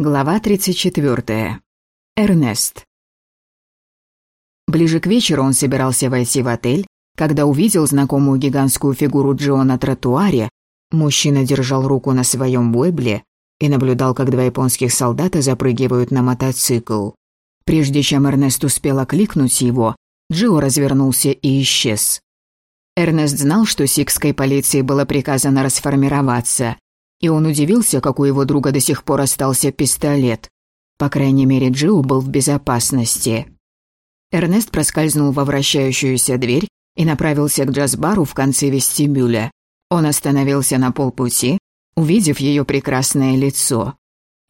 Глава 34. Эрнест. Ближе к вечеру он собирался войти в отель, когда увидел знакомую гигантскую фигуру Джо на тротуаре. Мужчина держал руку на своем вебле и наблюдал, как два японских солдата запрыгивают на мотоцикл. Прежде чем Эрнест успел окликнуть его, Джо развернулся и исчез. Эрнест знал, что сикской полиции было приказано расформироваться, и он удивился, как у его друга до сих пор остался пистолет. По крайней мере, Джилл был в безопасности. Эрнест проскользнул во вращающуюся дверь и направился к джаз-бару в конце вестибюля. Он остановился на полпути, увидев ее прекрасное лицо.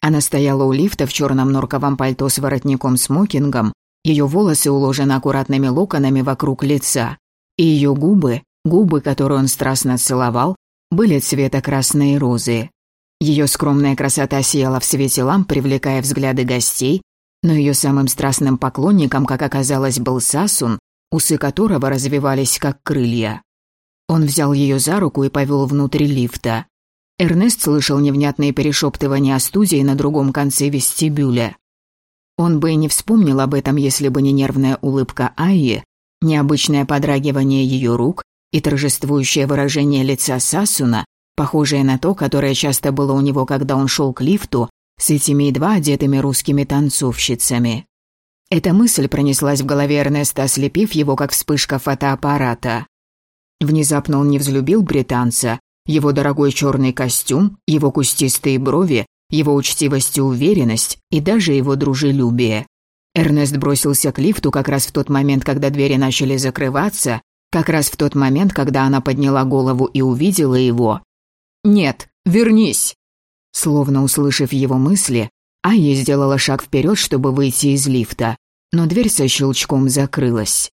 Она стояла у лифта в черном норковом пальто с воротником-смокингом, ее волосы уложены аккуратными локонами вокруг лица, и ее губы, губы, которые он страстно целовал, были цвета красной розы. Ее скромная красота сияла в свете ламп, привлекая взгляды гостей, но ее самым страстным поклонником, как оказалось, был Сасун, усы которого развивались как крылья. Он взял ее за руку и повел внутрь лифта. Эрнест слышал невнятные перешептывания о студии на другом конце вестибюля. Он бы и не вспомнил об этом, если бы не нервная улыбка Айи, необычное подрагивание ее рук и торжествующее выражение лица Сасуна, похожее на то, которое часто было у него, когда он шел к лифту с этими едва одетыми русскими танцовщицами. Эта мысль пронеслась в голове Эрнеста, ослепив его, как вспышка фотоаппарата. Внезапно он не взлюбил британца, его дорогой черный костюм, его кустистые брови, его учтивость и уверенность, и даже его дружелюбие. Эрнест бросился к лифту как раз в тот момент, когда двери начали закрываться, как раз в тот момент, когда она подняла голову и увидела его. «Нет, вернись!» Словно услышав его мысли, Айя сделала шаг вперед, чтобы выйти из лифта, но дверь со щелчком закрылась.